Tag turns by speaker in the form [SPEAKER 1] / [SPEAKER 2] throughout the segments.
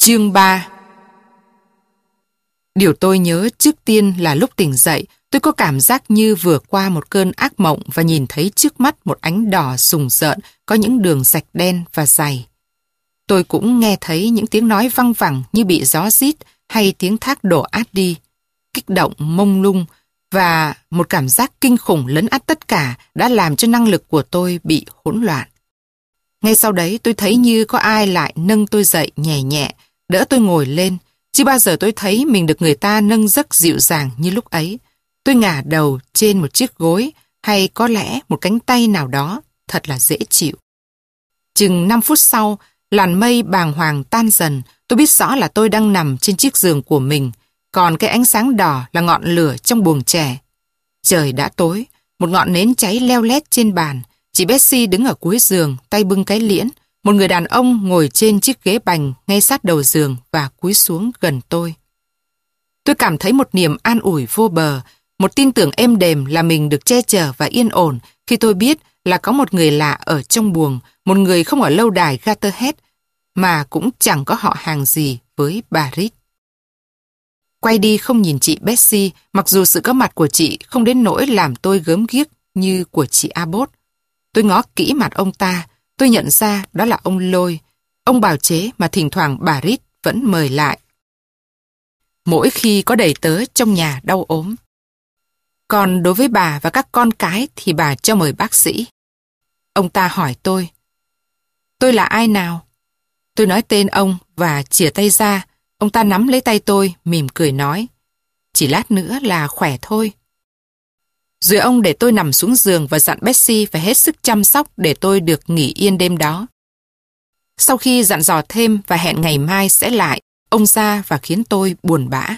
[SPEAKER 1] Chương 3 Điều tôi nhớ trước tiên là lúc tỉnh dậy, tôi có cảm giác như vừa qua một cơn ác mộng và nhìn thấy trước mắt một ánh đỏ sùng rợn có những đường sạch đen và dày. Tôi cũng nghe thấy những tiếng nói văng vẳng như bị gió rít hay tiếng thác đổ át đi, kích động mông lung và một cảm giác kinh khủng lấn át tất cả đã làm cho năng lực của tôi bị hỗn loạn. Ngay sau đấy tôi thấy như có ai lại nâng tôi dậy nhẹ nhẹ, đỡ tôi ngồi lên. Chưa bao giờ tôi thấy mình được người ta nâng giấc dịu dàng như lúc ấy. Tôi ngả đầu trên một chiếc gối hay có lẽ một cánh tay nào đó thật là dễ chịu. Chừng 5 phút sau, làn mây bàng hoàng tan dần, tôi biết rõ là tôi đang nằm trên chiếc giường của mình, còn cái ánh sáng đỏ là ngọn lửa trong buồng trẻ. Trời đã tối, một ngọn nến cháy leo lét trên bàn, chị Betsy đứng ở cuối giường, tay bưng cái liễn, một người đàn ông ngồi trên chiếc ghế bành ngay sát đầu giường và cúi xuống gần tôi. Tôi cảm thấy một niềm an ủi vô bờ, một tin tưởng êm đềm là mình được che chở và yên ổn khi tôi biết là có một người lạ ở trong buồng, một người không ở lâu đài Gatterhead, mà cũng chẳng có họ hàng gì với bà Rít. Quay đi không nhìn chị Betsy, mặc dù sự có mặt của chị không đến nỗi làm tôi gớm ghiếc như của chị Abbott. Tôi ngó kỹ mặt ông ta, Tôi nhận ra đó là ông Lôi, ông bào chế mà thỉnh thoảng bà Rít vẫn mời lại. Mỗi khi có đầy tớ trong nhà đau ốm. Còn đối với bà và các con cái thì bà cho mời bác sĩ. Ông ta hỏi tôi, tôi là ai nào? Tôi nói tên ông và chìa tay ra, ông ta nắm lấy tay tôi, mỉm cười nói, chỉ lát nữa là khỏe thôi. Rồi ông để tôi nằm xuống giường và dặn Betsy phải hết sức chăm sóc để tôi được nghỉ yên đêm đó. Sau khi dặn dò thêm và hẹn ngày mai sẽ lại, ông ra và khiến tôi buồn bã.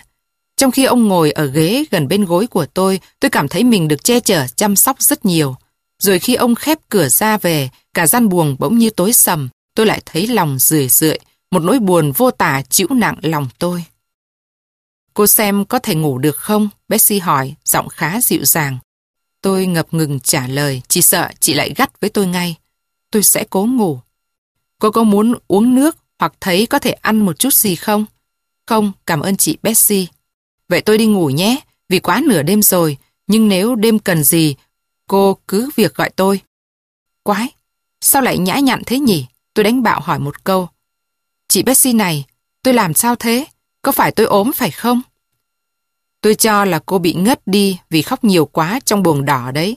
[SPEAKER 1] Trong khi ông ngồi ở ghế gần bên gối của tôi, tôi cảm thấy mình được che chở chăm sóc rất nhiều. Rồi khi ông khép cửa ra về, cả gian buồng bỗng như tối sầm, tôi lại thấy lòng rười rượi, một nỗi buồn vô tả chịu nặng lòng tôi. Cô xem có thể ngủ được không? Betsy hỏi, giọng khá dịu dàng. Tôi ngập ngừng trả lời, chỉ sợ chị lại gắt với tôi ngay. Tôi sẽ cố ngủ. Cô có muốn uống nước hoặc thấy có thể ăn một chút gì không? Không, cảm ơn chị Betsy. Vậy tôi đi ngủ nhé, vì quá nửa đêm rồi, nhưng nếu đêm cần gì, cô cứ việc gọi tôi. Quái, sao lại nhã nhặn thế nhỉ? Tôi đánh bạo hỏi một câu. Chị Betsy này, tôi làm sao thế? Có phải tôi ốm phải không? Tôi cho là cô bị ngất đi vì khóc nhiều quá trong buồng đỏ đấy.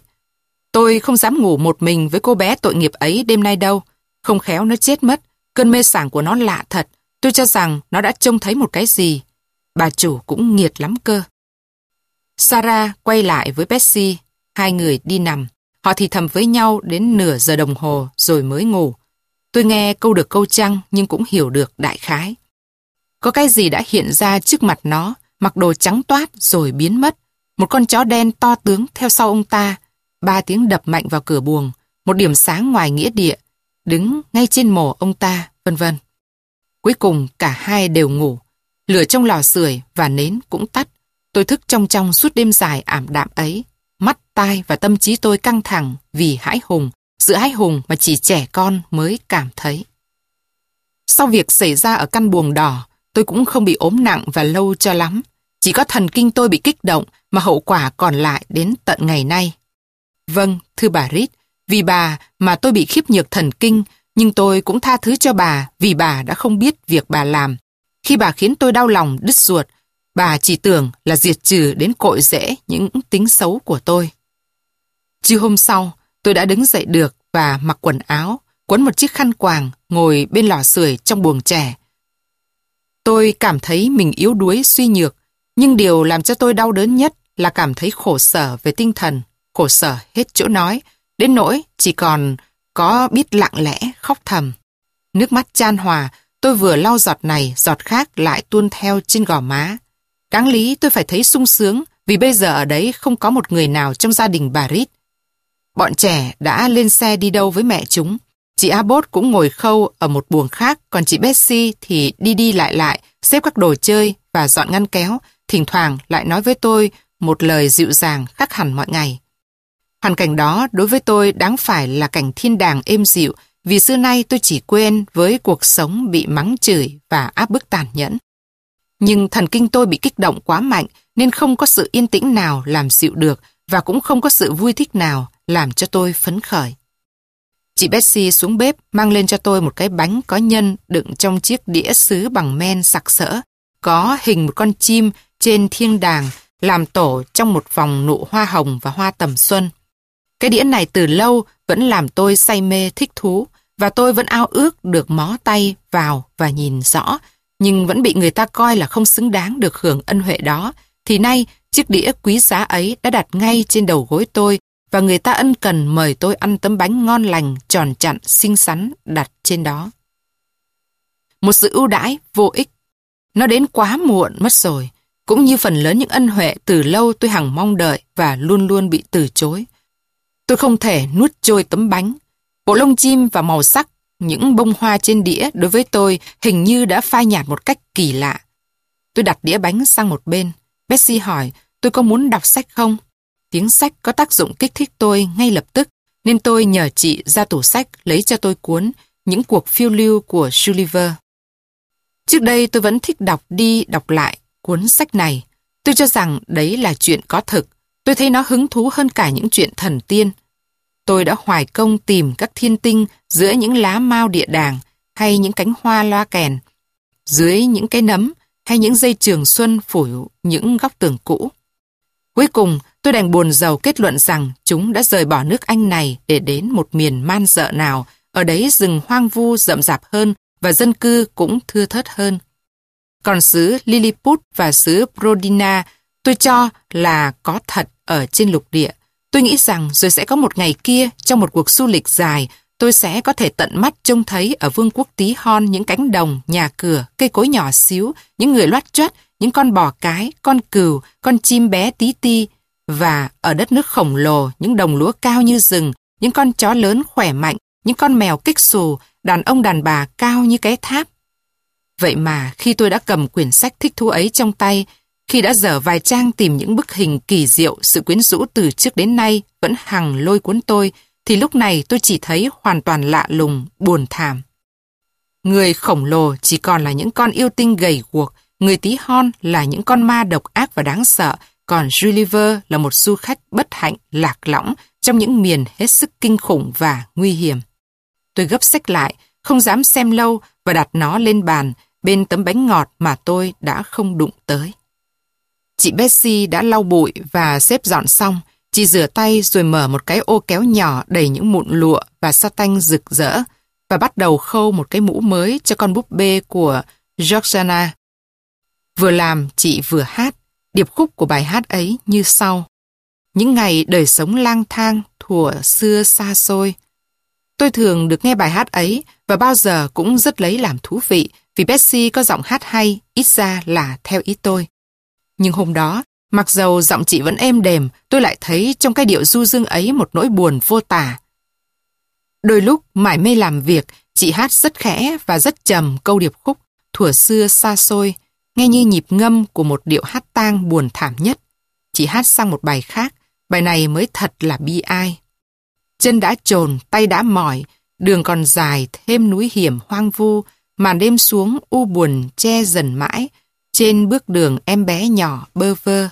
[SPEAKER 1] Tôi không dám ngủ một mình với cô bé tội nghiệp ấy đêm nay đâu. Không khéo nó chết mất. Cơn mê sảng của nó lạ thật. Tôi cho rằng nó đã trông thấy một cái gì. Bà chủ cũng nghiệt lắm cơ. Sarah quay lại với Betsy. Hai người đi nằm. Họ thì thầm với nhau đến nửa giờ đồng hồ rồi mới ngủ. Tôi nghe câu được câu trăng nhưng cũng hiểu được đại khái. Có cái gì đã hiện ra trước mặt nó mặc đồ trắng toát rồi biến mất. Một con chó đen to tướng theo sau ông ta. Ba tiếng đập mạnh vào cửa buồng. Một điểm sáng ngoài nghĩa địa. Đứng ngay trên mồ ông ta, vân vân. Cuối cùng cả hai đều ngủ. Lửa trong lò sưởi và nến cũng tắt. Tôi thức trong trong suốt đêm dài ảm đạm ấy. Mắt, tai và tâm trí tôi căng thẳng vì hãi hùng. Sự hãi hùng mà chỉ trẻ con mới cảm thấy. Sau việc xảy ra ở căn buồng đỏ, tôi cũng không bị ốm nặng và lâu cho lắm. Chỉ có thần kinh tôi bị kích động mà hậu quả còn lại đến tận ngày nay. Vâng, thưa bà Rít, vì bà mà tôi bị khiếp nhược thần kinh, nhưng tôi cũng tha thứ cho bà vì bà đã không biết việc bà làm. Khi bà khiến tôi đau lòng, đứt ruột, bà chỉ tưởng là diệt trừ đến cội rễ những tính xấu của tôi. Chiều hôm sau, tôi đã đứng dậy được và mặc quần áo, quấn một chiếc khăn quàng, ngồi bên lò sưởi trong buồng trẻ. Tôi cảm thấy mình yếu đuối, suy nhược, nhưng điều làm cho tôi đau đớn nhất là cảm thấy khổ sở về tinh thần, khổ sở hết chỗ nói, đến nỗi chỉ còn có biết lặng lẽ khóc thầm. Nước mắt chan hòa, tôi vừa lau giọt này, giọt khác lại tuôn theo trên gò má. Đáng lý tôi phải thấy sung sướng vì bây giờ ở đấy không có một người nào trong gia đình bà Rít. Bọn trẻ đã lên xe đi đâu với mẹ chúng. Chị Abbott cũng ngồi khâu ở một buồng khác, còn chị Betsy thì đi đi lại lại, xếp các đồ chơi và dọn ngăn kéo, thỉnh thoảng lại nói với tôi một lời dịu dàng khác hẳn mọi ngày. Hoàn cảnh đó đối với tôi đáng phải là cảnh thiên đàng êm dịu vì xưa nay tôi chỉ quen với cuộc sống bị mắng chửi và áp bức tàn nhẫn. Nhưng thần kinh tôi bị kích động quá mạnh nên không có sự yên tĩnh nào làm dịu được và cũng không có sự vui thích nào làm cho tôi phấn khởi. Chị Betsy xuống bếp mang lên cho tôi một cái bánh có nhân đựng trong chiếc đĩa sứ bằng men sặc sỡ, có hình một con chim trên thiên đàng làm tổ trong một vòng nụ hoa hồng và hoa tầm xuân. Cái đĩa này từ lâu vẫn làm tôi say mê thích thú và tôi vẫn ao ước được mó tay vào và nhìn rõ, nhưng vẫn bị người ta coi là không xứng đáng được hưởng ân huệ đó. Thì nay, chiếc đĩa quý giá ấy đã đặt ngay trên đầu gối tôi và người ta ân cần mời tôi ăn tấm bánh ngon lành, tròn chặn, xinh xắn đặt trên đó. Một sự ưu đãi vô ích. Nó đến quá muộn mất rồi, cũng như phần lớn những ân huệ từ lâu tôi hằng mong đợi và luôn luôn bị từ chối. Tôi không thể nuốt trôi tấm bánh. Bộ lông chim và màu sắc, những bông hoa trên đĩa đối với tôi hình như đã phai nhạt một cách kỳ lạ. Tôi đặt đĩa bánh sang một bên. bessie hỏi tôi có muốn đọc sách không? Tiếng sách có tác dụng kích thích tôi ngay lập tức, nên tôi nhờ chị ra tủ sách lấy cho tôi cuốn Những cuộc phiêu lưu của Sulliver. Trước đây tôi vẫn thích đọc đi đọc lại cuốn sách này. Tôi cho rằng đấy là chuyện có thực. Tôi thấy nó hứng thú hơn cả những chuyện thần tiên. Tôi đã hoài công tìm các thiên tinh giữa những lá mao địa đàng hay những cánh hoa loa kèn, dưới những cái nấm hay những dây trường xuân phủ những góc tường cũ. Cuối cùng, tôi đành buồn giàu kết luận rằng chúng đã rời bỏ nước Anh này để đến một miền man dợ nào, ở đấy rừng hoang vu rậm rạp hơn và dân cư cũng thưa thớt hơn. Còn xứ Lilliput và xứ Brodina tôi cho là có thật ở trên lục địa. Tôi nghĩ rằng rồi sẽ có một ngày kia trong một cuộc du lịch dài tôi sẽ có thể tận mắt trông thấy ở vương quốc tí hon những cánh đồng, nhà cửa, cây cối nhỏ xíu, những người loát choát, những con bò cái, con cừu, con chim bé tí ti. Và ở đất nước khổng lồ, những đồng lúa cao như rừng, những con chó lớn khỏe mạnh, những con mèo kích xù, đàn ông đàn bà cao như cái tháp. Vậy mà khi tôi đã cầm quyển sách thích thú ấy trong tay, khi đã dở vài trang tìm những bức hình kỳ diệu, sự quyến rũ từ trước đến nay vẫn hằng lôi cuốn tôi, thì lúc này tôi chỉ thấy hoàn toàn lạ lùng, buồn thảm. Người khổng lồ chỉ còn là những con yêu tinh gầy guộc, người tí hon là những con ma độc ác và đáng sợ, còn Gulliver là một du khách bất hạnh, lạc lõng trong những miền hết sức kinh khủng và nguy hiểm. Tôi gấp sách lại, không dám xem lâu và đặt nó lên bàn bên tấm bánh ngọt mà tôi đã không đụng tới. Chị Betsy đã lau bụi và xếp dọn xong. Chị rửa tay rồi mở một cái ô kéo nhỏ đầy những mụn lụa và sa tanh rực rỡ và bắt đầu khâu một cái mũ mới cho con búp bê của Georgiana. Vừa làm, chị vừa hát. Điệp khúc của bài hát ấy như sau. Những ngày đời sống lang thang, thuở xưa xa xôi. Tôi thường được nghe bài hát ấy và bao giờ cũng rất lấy làm thú vị vì Betsy có giọng hát hay, ít ra là theo ý tôi. Nhưng hôm đó, mặc dầu giọng chị vẫn êm đềm, tôi lại thấy trong cái điệu du dương ấy một nỗi buồn vô tả. Đôi lúc mải mê làm việc, chị hát rất khẽ và rất trầm câu điệp khúc, thuở xưa xa xôi, nghe như nhịp ngâm của một điệu hát tang buồn thảm nhất. Chỉ hát sang một bài khác, bài này mới thật là bi ai. Chân đã trồn, tay đã mỏi, đường còn dài thêm núi hiểm hoang vu, màn đêm xuống u buồn che dần mãi, trên bước đường em bé nhỏ bơ vơ.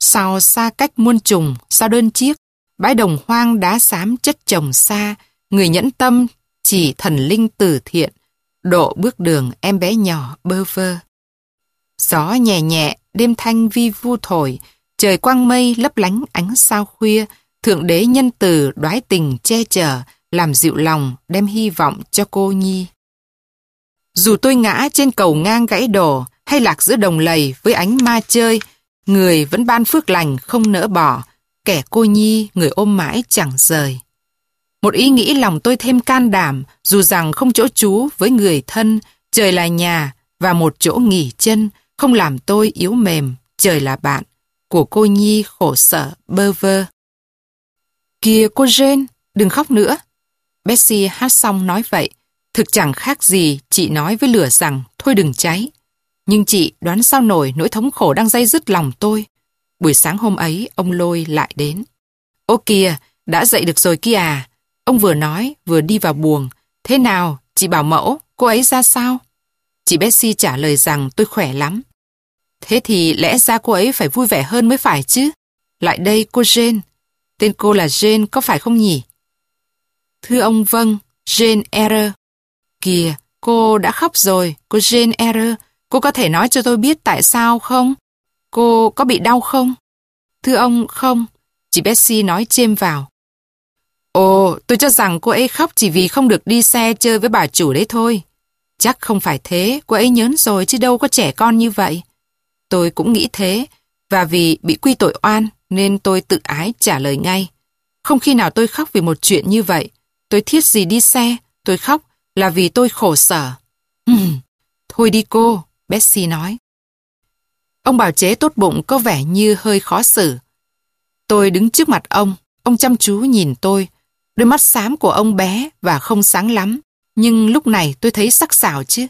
[SPEAKER 1] Sao xa cách muôn trùng, sao đơn chiếc, bãi đồng hoang đá xám chất chồng xa, người nhẫn tâm chỉ thần linh tử thiện, độ bước đường em bé nhỏ bơ vơ. Gió nhẹ nhẹ, đêm thanh vi vu thổi, trời quang mây lấp lánh ánh sao khuya, thượng đế nhân từ đoái tình che chở, làm dịu lòng, đem hy vọng cho cô nhi. Dù tôi ngã trên cầu ngang gãy đổ, hay lạc giữa đồng lầy với ánh ma chơi, người vẫn ban phước lành không nỡ bỏ, kẻ cô nhi người ôm mãi chẳng rời. Một ý nghĩ lòng tôi thêm can đảm, dù rằng không chỗ trú với người thân, trời là nhà và một chỗ nghỉ chân, không làm tôi yếu mềm, trời là bạn, của cô nhi khổ sở bơ vơ. Kìa cô Jane, đừng khóc nữa. Bessie hát xong nói vậy, thực chẳng khác gì chị nói với lửa rằng thôi đừng cháy. Nhưng chị đoán sao nổi nỗi thống khổ đang dây dứt lòng tôi. Buổi sáng hôm ấy, ông Lôi lại đến. Ô kìa, đã dậy được rồi kia à? Ông vừa nói, vừa đi vào buồng. Thế nào, chị bảo mẫu, cô ấy ra sao? Chị Betsy trả lời rằng tôi khỏe lắm. Thế thì lẽ ra cô ấy phải vui vẻ hơn mới phải chứ. Lại đây cô Jane. Tên cô là Jane có phải không nhỉ? Thưa ông vâng, Jane Error. Kìa, cô đã khóc rồi, cô Jane Error. Cô có thể nói cho tôi biết tại sao không? Cô có bị đau không? Thưa ông, không. Chị Betsy nói chêm vào. Ồ, tôi cho rằng cô ấy khóc chỉ vì không được đi xe chơi với bà chủ đấy thôi. Chắc không phải thế, cô ấy nhớn rồi chứ đâu có trẻ con như vậy. Tôi cũng nghĩ thế, và vì bị quy tội oan nên tôi tự ái trả lời ngay. Không khi nào tôi khóc vì một chuyện như vậy. Tôi thiết gì đi xe, tôi khóc là vì tôi khổ sở. Thôi đi cô, Betsy nói. Ông bảo chế tốt bụng có vẻ như hơi khó xử. Tôi đứng trước mặt ông, ông chăm chú nhìn tôi. Đôi mắt xám của ông bé và không sáng lắm, nhưng lúc này tôi thấy sắc sảo chứ.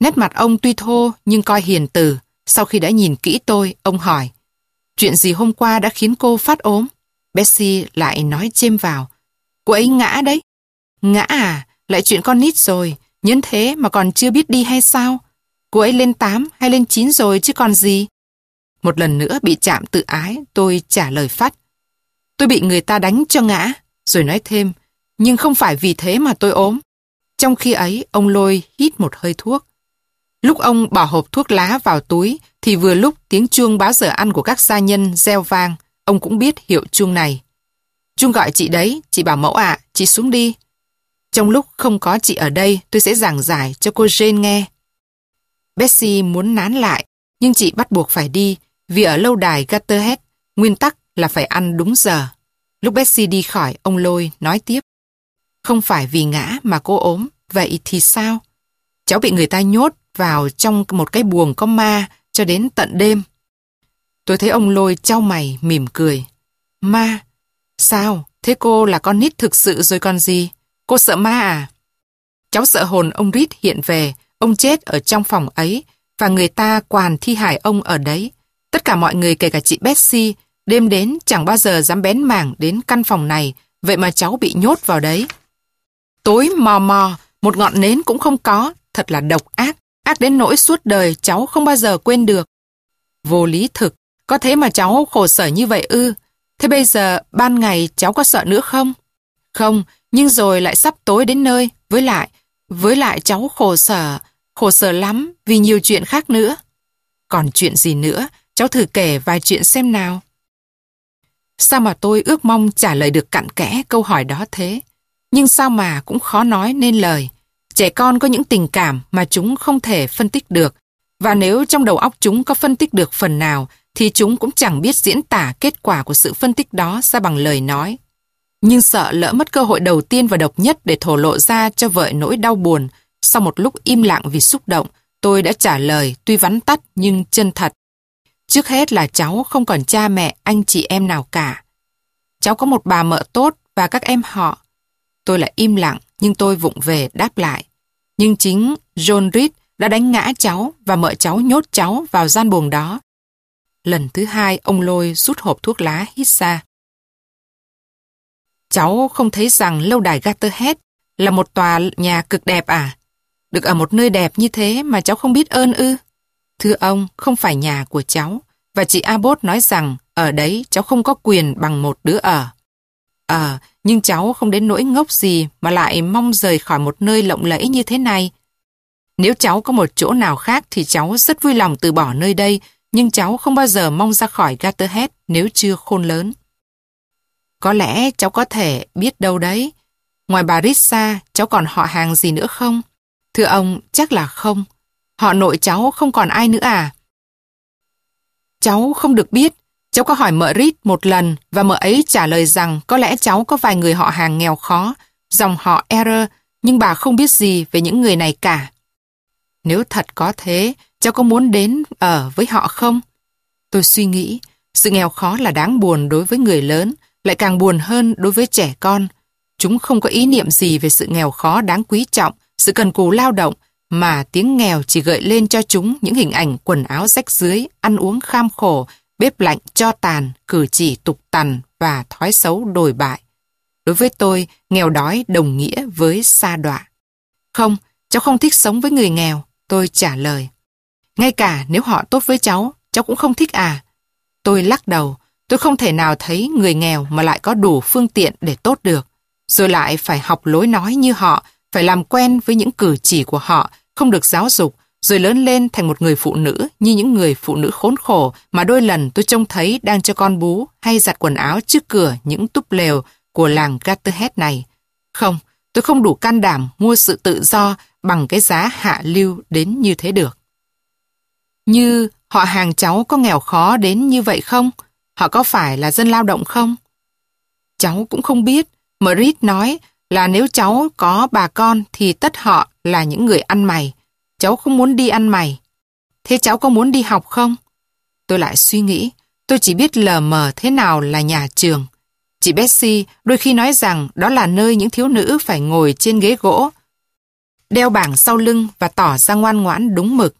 [SPEAKER 1] Nét mặt ông tuy thô nhưng coi hiền từ. Sau khi đã nhìn kỹ tôi, ông hỏi, chuyện gì hôm qua đã khiến cô phát ốm? bessie lại nói chêm vào, cô ấy ngã đấy. Ngã à, lại chuyện con nít rồi, nhấn thế mà còn chưa biết đi hay sao? Cô ấy lên 8 hay lên 9 rồi chứ còn gì? Một lần nữa bị chạm tự ái, tôi trả lời phát. Tôi bị người ta đánh cho ngã, rồi nói thêm, nhưng không phải vì thế mà tôi ốm. Trong khi ấy, ông lôi hít một hơi thuốc. Lúc ông bỏ hộp thuốc lá vào túi, thì vừa lúc tiếng chuông báo giờ ăn của các gia nhân reo vang, ông cũng biết hiệu chuông này. Chuông gọi chị đấy, chị bảo mẫu ạ, chị xuống đi. Trong lúc không có chị ở đây, tôi sẽ giảng giải cho cô Jane nghe. Betsy muốn nán lại, nhưng chị bắt buộc phải đi, vì ở lâu đài Gatterhead, nguyên tắc là phải ăn đúng giờ. Lúc Betsy đi khỏi, ông Lôi nói tiếp. Không phải vì ngã mà cô ốm, vậy thì sao? Cháu bị người ta nhốt vào trong một cái buồng có ma cho đến tận đêm. Tôi thấy ông Lôi trao mày mỉm cười. Ma? Sao? Thế cô là con nít thực sự rồi còn gì? Cô sợ ma à? Cháu sợ hồn ông Rít hiện về, ông chết ở trong phòng ấy và người ta quàn thi hài ông ở đấy. Tất cả mọi người kể cả chị Betsy đêm đến chẳng bao giờ dám bén mảng đến căn phòng này vậy mà cháu bị nhốt vào đấy. Tối mò mò, một ngọn nến cũng không có, thật là độc ác, ác đến nỗi suốt đời cháu không bao giờ quên được. Vô lý thực, có thế mà cháu khổ sở như vậy ư? Thế bây giờ ban ngày cháu có sợ nữa không? Không, nhưng rồi lại sắp tối đến nơi, với lại, với lại cháu khổ sở, khổ sở lắm vì nhiều chuyện khác nữa. Còn chuyện gì nữa, cháu thử kể vài chuyện xem nào. Sao mà tôi ước mong trả lời được cặn kẽ câu hỏi đó thế? Nhưng sao mà cũng khó nói nên lời. Trẻ con có những tình cảm mà chúng không thể phân tích được. Và nếu trong đầu óc chúng có phân tích được phần nào, thì chúng cũng chẳng biết diễn tả kết quả của sự phân tích đó ra bằng lời nói. Nhưng sợ lỡ mất cơ hội đầu tiên và độc nhất để thổ lộ ra cho vợ nỗi đau buồn, sau một lúc im lặng vì xúc động, tôi đã trả lời tuy vắn tắt nhưng chân thật. Trước hết là cháu không còn cha mẹ, anh chị em nào cả. Cháu có một bà mợ tốt và các em họ. Tôi lại im lặng nhưng tôi vụng về đáp lại. Nhưng chính John Reed đã đánh ngã cháu và mợ cháu nhốt cháu vào gian buồng đó. Lần thứ hai ông lôi rút hộp thuốc lá hít xa. Cháu không thấy rằng lâu đài Gatterhead là một tòa nhà cực đẹp à? Được ở một nơi đẹp như thế mà cháu không biết ơn ư? Thưa ông, không phải nhà của cháu. Và chị Abbott nói rằng ở đấy cháu không có quyền bằng một đứa ở. Ờ, nhưng cháu không đến nỗi ngốc gì mà lại mong rời khỏi một nơi lộng lẫy như thế này. Nếu cháu có một chỗ nào khác thì cháu rất vui lòng từ bỏ nơi đây, nhưng cháu không bao giờ mong ra khỏi Gatterhead nếu chưa khôn lớn. Có lẽ cháu có thể biết đâu đấy. Ngoài bà Rissa, cháu còn họ hàng gì nữa không? Thưa ông, chắc là không. Họ nội cháu không còn ai nữa à? Cháu không được biết. Cháu có hỏi mợ Rít một lần và mợ ấy trả lời rằng có lẽ cháu có vài người họ hàng nghèo khó, dòng họ Error, nhưng bà không biết gì về những người này cả. Nếu thật có thế, cháu có muốn đến ở với họ không? Tôi suy nghĩ, sự nghèo khó là đáng buồn đối với người lớn, lại càng buồn hơn đối với trẻ con. Chúng không có ý niệm gì về sự nghèo khó đáng quý trọng, sự cần cù lao động, mà tiếng nghèo chỉ gợi lên cho chúng những hình ảnh quần áo rách dưới, ăn uống kham khổ, bếp lạnh cho tàn, cử chỉ tục tằn và thói xấu đồi bại. Đối với tôi, nghèo đói đồng nghĩa với xa đọa. Không, cháu không thích sống với người nghèo, tôi trả lời. Ngay cả nếu họ tốt với cháu, cháu cũng không thích à? Tôi lắc đầu, tôi không thể nào thấy người nghèo mà lại có đủ phương tiện để tốt được. Rồi lại phải học lối nói như họ, phải làm quen với những cử chỉ của họ, không được giáo dục, rồi lớn lên thành một người phụ nữ như những người phụ nữ khốn khổ mà đôi lần tôi trông thấy đang cho con bú hay giặt quần áo trước cửa những túp lều của làng Gatterhead này. Không, tôi không đủ can đảm mua sự tự do bằng cái giá hạ lưu đến như thế được. Như họ hàng cháu có nghèo khó đến như vậy không? Họ có phải là dân lao động không? Cháu cũng không biết. Merit nói là nếu cháu có bà con thì tất họ là những người ăn mày. Cháu không muốn đi ăn mày. Thế cháu có muốn đi học không? Tôi lại suy nghĩ, tôi chỉ biết lờ mờ thế nào là nhà trường. Chị Betsy đôi khi nói rằng đó là nơi những thiếu nữ phải ngồi trên ghế gỗ, đeo bảng sau lưng và tỏ ra ngoan ngoãn đúng mực.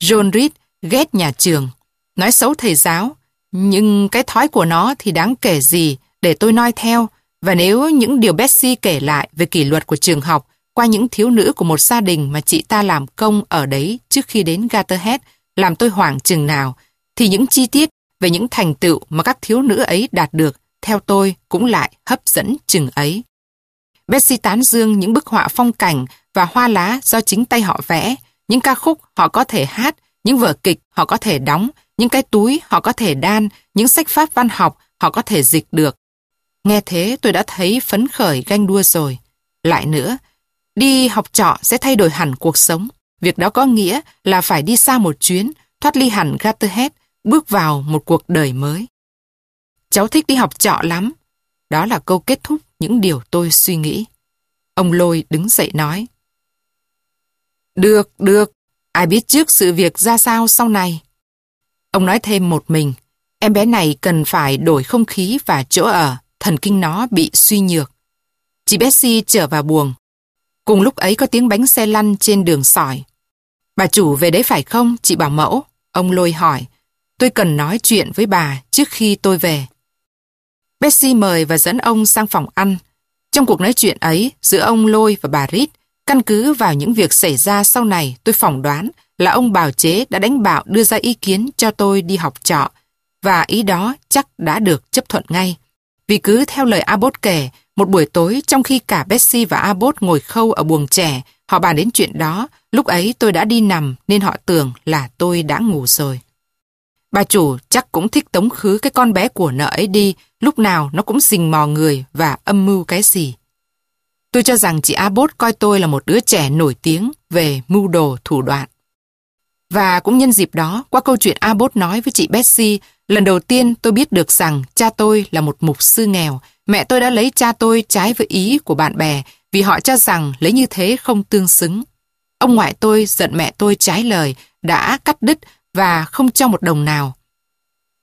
[SPEAKER 1] John Reed ghét nhà trường, nói xấu thầy giáo, nhưng cái thói của nó thì đáng kể gì để tôi noi theo, và nếu những điều Betsy kể lại về kỷ luật của trường học qua những thiếu nữ của một gia đình mà chị ta làm công ở đấy trước khi đến Gatterhead làm tôi hoảng chừng nào, thì những chi tiết về những thành tựu mà các thiếu nữ ấy đạt được, theo tôi cũng lại hấp dẫn chừng ấy. Betsy tán dương những bức họa phong cảnh và hoa lá do chính tay họ vẽ, những ca khúc họ có thể hát, những vở kịch họ có thể đóng, những cái túi họ có thể đan, những sách pháp văn học họ có thể dịch được. Nghe thế tôi đã thấy phấn khởi ganh đua rồi. Lại nữa, đi học trọ sẽ thay đổi hẳn cuộc sống. Việc đó có nghĩa là phải đi xa một chuyến, thoát ly hẳn Gatterhead, bước vào một cuộc đời mới. Cháu thích đi học trọ lắm. Đó là câu kết thúc những điều tôi suy nghĩ. Ông Lôi đứng dậy nói. Được, được. Ai biết trước sự việc ra sao sau này. Ông nói thêm một mình. Em bé này cần phải đổi không khí và chỗ ở. Thần kinh nó bị suy nhược. Chị Betsy trở vào buồng. Cùng lúc ấy có tiếng bánh xe lăn trên đường sỏi. Bà chủ về đấy phải không, chị bảo mẫu? Ông Lôi hỏi. Tôi cần nói chuyện với bà trước khi tôi về. Betsy mời và dẫn ông sang phòng ăn. Trong cuộc nói chuyện ấy, giữa ông Lôi và bà Reed, căn cứ vào những việc xảy ra sau này, tôi phỏng đoán là ông bào chế đã đánh bạo đưa ra ý kiến cho tôi đi học trọ, và ý đó chắc đã được chấp thuận ngay. Vì cứ theo lời Abbott kể, một buổi tối trong khi cả Betsy và Abbott ngồi khâu ở buồng trẻ, họ bàn đến chuyện đó, lúc ấy tôi đã đi nằm nên họ tưởng là tôi đã ngủ rồi. Bà chủ chắc cũng thích tống khứ cái con bé của nợ ấy đi, lúc nào nó cũng rình mò người và âm mưu cái gì. Tôi cho rằng chị Abbott coi tôi là một đứa trẻ nổi tiếng về mưu đồ thủ đoạn. Và cũng nhân dịp đó, qua câu chuyện Abbott nói với chị Betsy, lần đầu tiên tôi biết được rằng cha tôi là một mục sư nghèo. Mẹ tôi đã lấy cha tôi trái với ý của bạn bè vì họ cho rằng lấy như thế không tương xứng. Ông ngoại tôi giận mẹ tôi trái lời, đã cắt đứt và không cho một đồng nào.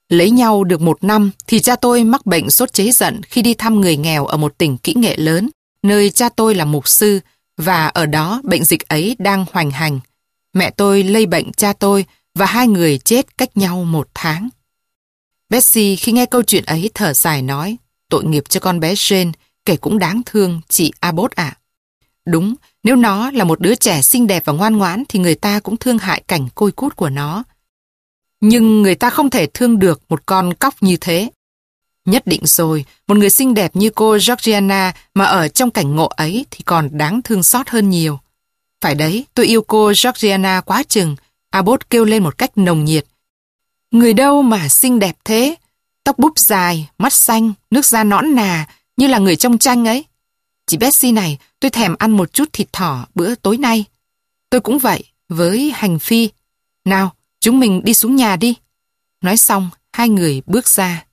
[SPEAKER 1] Lấy nhau được một năm thì cha tôi mắc bệnh sốt chế giận khi đi thăm người nghèo ở một tỉnh kỹ nghệ lớn, nơi cha tôi là mục sư và ở đó bệnh dịch ấy đang hoành hành. Mẹ tôi lây bệnh cha tôi và hai người chết cách nhau một tháng. Betsy khi nghe câu chuyện ấy thở dài nói tội nghiệp cho con bé Jane kể cũng đáng thương chị Abbott ạ. Đúng, nếu nó là một đứa trẻ xinh đẹp và ngoan ngoãn thì người ta cũng thương hại cảnh côi cút của nó. Nhưng người ta không thể thương được một con cóc như thế. Nhất định rồi, một người xinh đẹp như cô Georgiana mà ở trong cảnh ngộ ấy thì còn đáng thương xót hơn nhiều. Phải đấy, tôi yêu cô Georgiana quá chừng. Abbott kêu lên một cách nồng nhiệt. Người đâu mà xinh đẹp thế? Tóc búp dài, mắt xanh, nước da nõn nà, như là người trong tranh ấy. Chị Betsy này, tôi thèm ăn một chút thịt thỏ bữa tối nay. Tôi cũng vậy, với hành phi. Nào, Chúng mình đi xuống nhà đi. Nói xong, hai người bước ra.